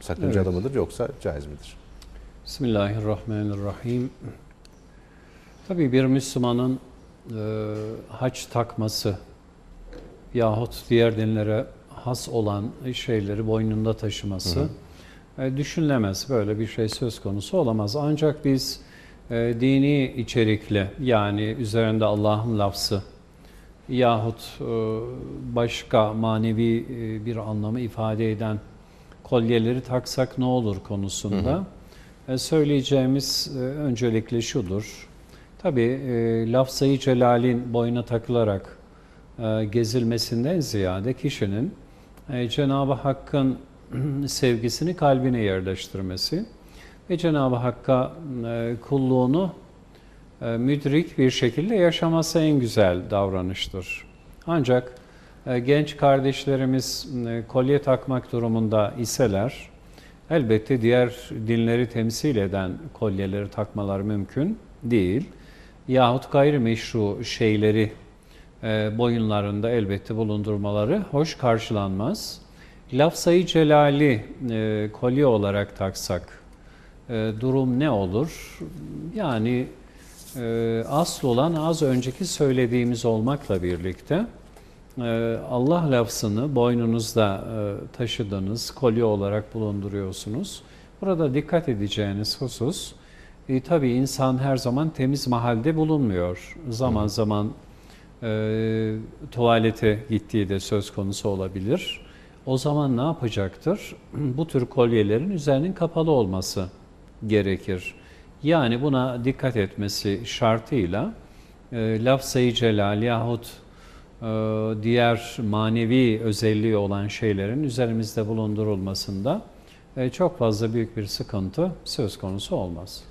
sakıncalı Evet. mıdır yoksa caiz midir? Bismillahirrahmanirrahim. Tabii bir Müslümanın e, haç takması yahut diğer dinlere has olan şeyleri boynunda taşıması e, düşünülemez. Böyle bir şey söz konusu olamaz. Ancak biz e, dini içerikli yani üzerinde Allah'ın lafzı yahut e, başka manevi e, bir anlamı ifade eden kolyeleri taksak ne olur konusunda e, söyleyeceğimiz e, öncelikle şudur. Tabi e, lafzayı celalin boyuna takılarak e, gezilmesinden ziyade kişinin Cenab-ı Hakk'ın sevgisini kalbine yerleştirmesi ve Cenab-ı Hakk'a kulluğunu e, müdrik bir şekilde yaşaması en güzel davranıştır. Ancak genç kardeşlerimiz e, kolye takmak durumunda iseler, elbette diğer dinleri temsil eden kolyeleri takmaları mümkün değil. Yahut gayrimeşru şeyleri e, boyunlarında elbette bulundurmaları hoş karşılanmaz. Lafzayı celali e, kolye olarak taksak durum ne olur? Yani asıl olan az önceki söylediğimiz olmakla birlikte Allah lafzını boynunuzda e, taşıdığınız kolye olarak bulunduruyorsunuz. Burada dikkat edeceğiniz husus, e, tabii insan her zaman temiz mahalde bulunmuyor. Zaman zaman e, tuvalete gittiği de söz konusu olabilir. O zaman ne yapacaktır? Bu tür kolyelerin üzerinin kapalı olması gerekir. Yani buna dikkat etmesi şartıyla e, lafzayı celal yahut diğer manevi özelliği olan şeylerin üzerimizde bulundurulmasında e, çok fazla büyük bir sıkıntı söz konusu olmaz.